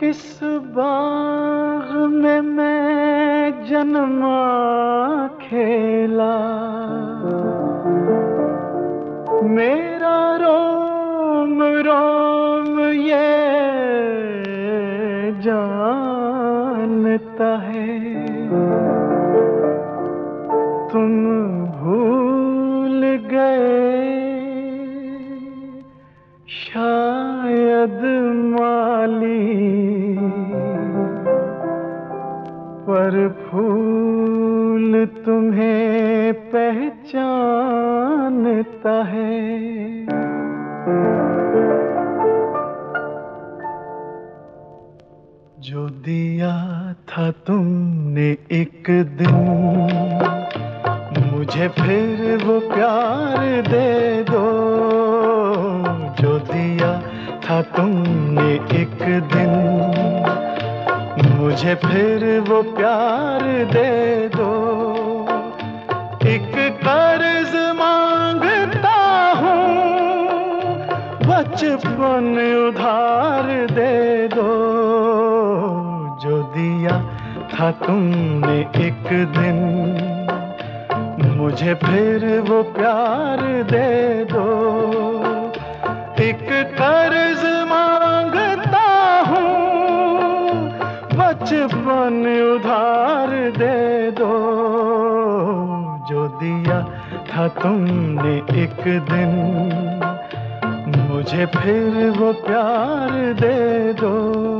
किस बाग में मैं जन्मा खेला? मेरा रोम रोम ये जानता है। शायद माली, पर फूल तुम्हें पहचानता है। जो दिया था तुमने एक दिन, मुझे फिर वो प्यार दे दो। था तुमने एक दिन। मुझे फिर वो प्यार दे दो। एक कर्ज माँगता हूँ, बचपन उधार दे दो। जो दिया था तुमने एक दिन। मुझे फिर वो प्यार दे दो। एक कर्ज बचपन उधार दे दो। जो दिया था तुमने एक दिन, मुझे फिर वो प्यार दे दो।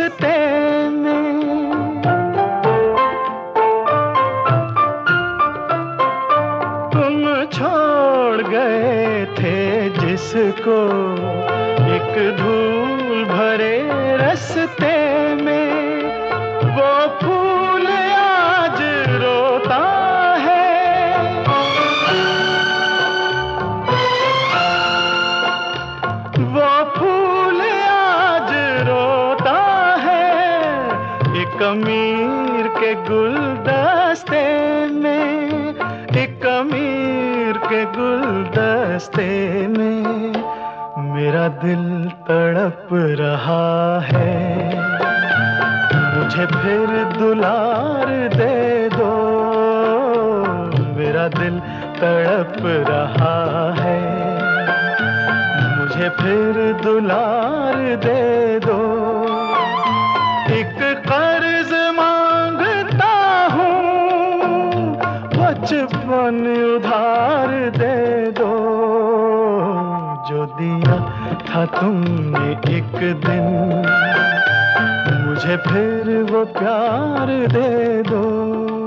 रस्ते में। तुम छोड़ गए थे जिसको एक धूल भरे रस्ते अमीर के गुलदस्ते में, एक अमीर के गुलदस्ते में मेरा दिल तड़प रहा है। मुझे फिर दुलार दे दो, मेरा दिल तड़प रहा है। मुझे फिर दुलार दे दो बचपन उधार दे दो। जो दिया था तुमने एक दिन, मुझे फिर वो प्यार दे दो।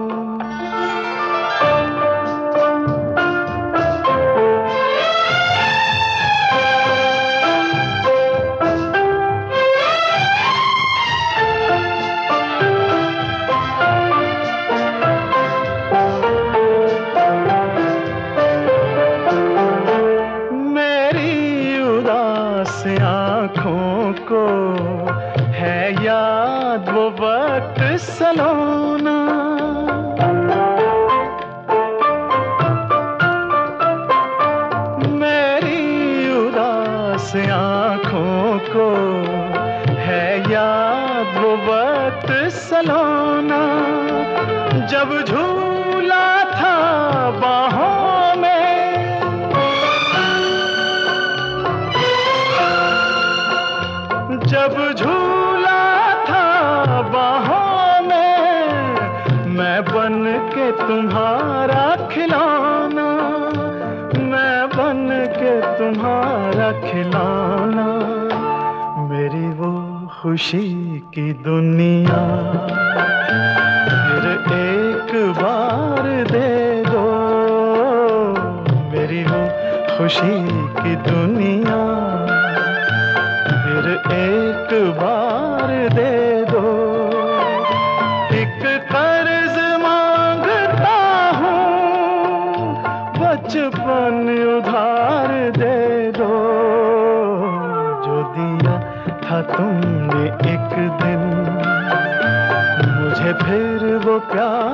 जब झूला था बाहों में। जब झूला था बाहों में, मैं बन के तुम्हारा खिलौना, मैं बन के तुम्हारा खिलौना, मेरी वो खुशी की दुनिया। खुशी की दुनिया, फिर एक बार दे दो। एक कर्ज माँगता हूँ, बचपन उधार दे दो। जो दिया था तुमने एक दिन, मुझे फिर वो प्यार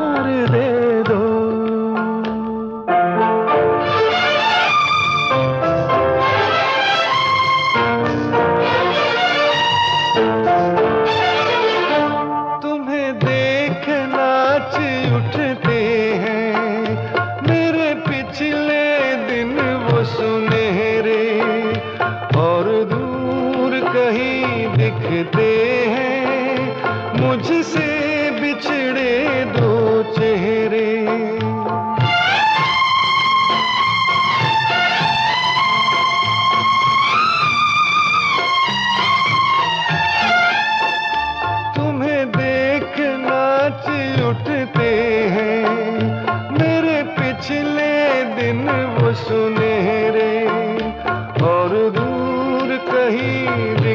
कहीं दिखते हैं। मुझसे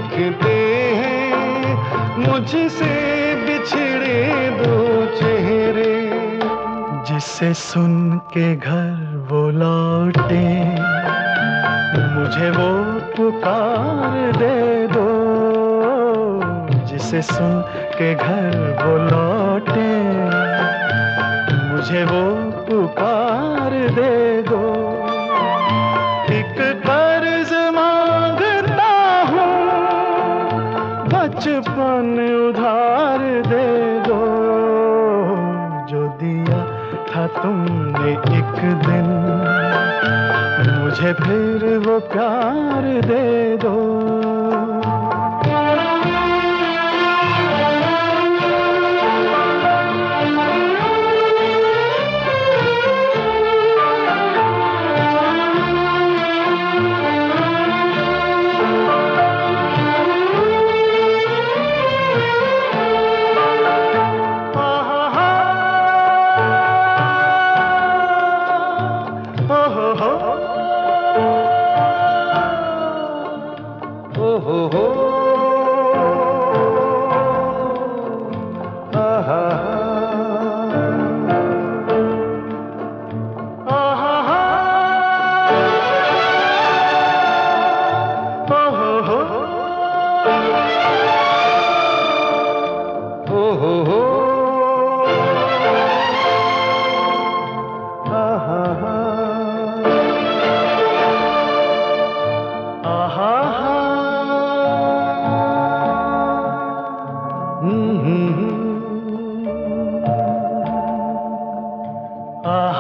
दिखते हैं, मुझसे बिछड़े दो चेहरे। जिसे सुन के घर वो लौटे। मुझे वो पुकार दे दो। जिसे सुन के घर वो लौटे। मुझे वो पुकार दे बचपन उधार दे दो, जो दिया था तुमने एक दिन। मुझे फिर वो प्यार दे दो। Mm-hmm. Ah.